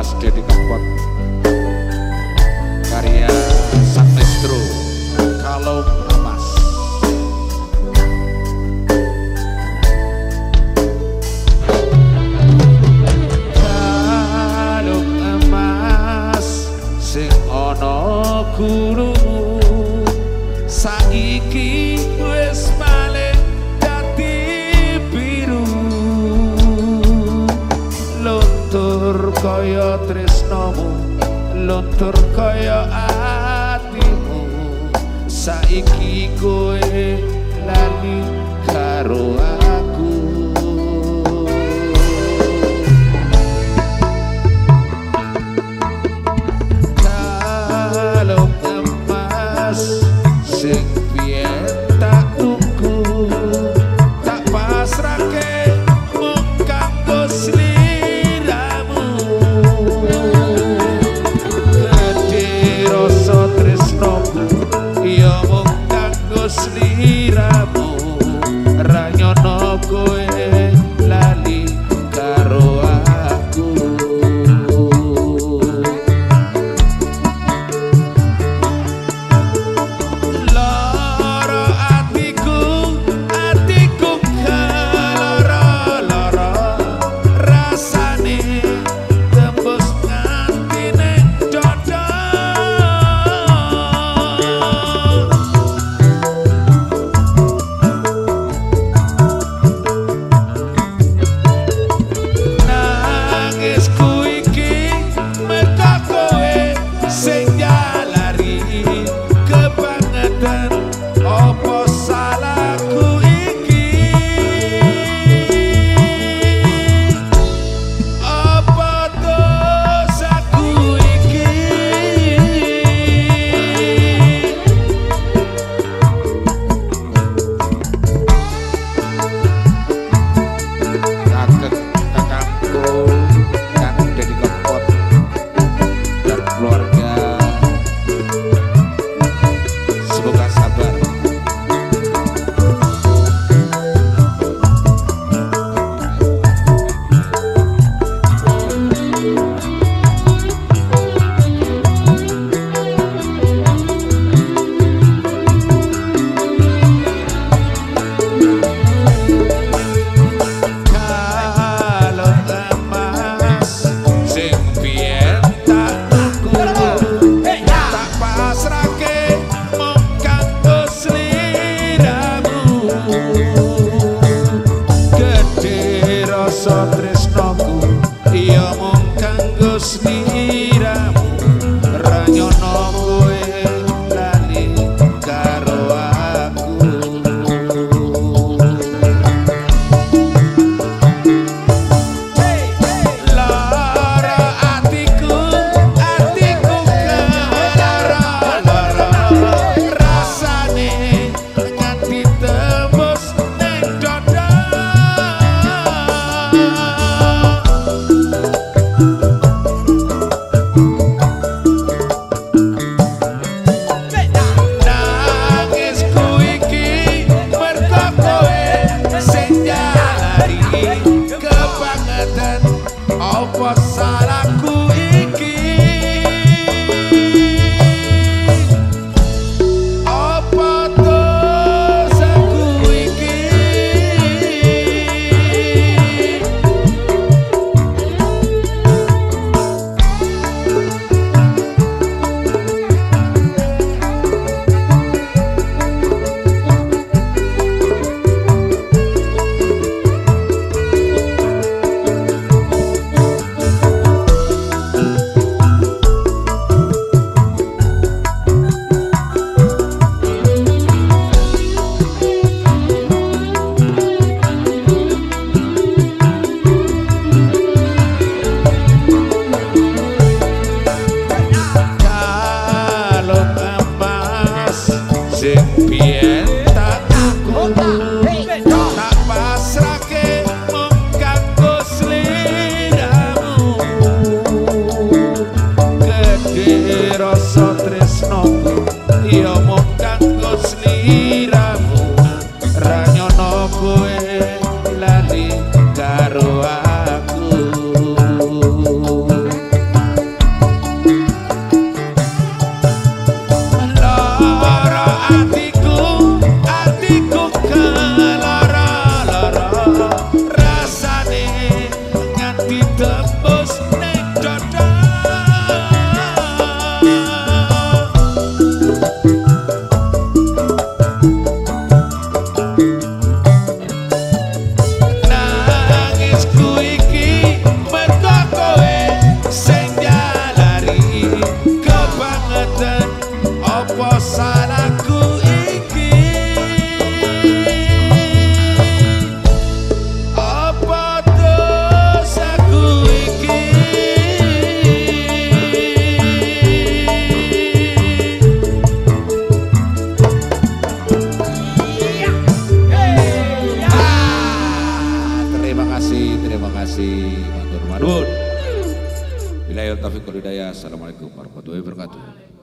Mas Deddy Kampot karya sang Sagnestro kalau amas. Kalau amas sing ono guru saiki kaya tresnamu luntur kaya atimu. Saiki kowe lali karo aku yo no Yeah. apa dosaku terima kasih terima kasih matur nuwun Bila Assalamualaikum warahmatullahi wabarakatuh.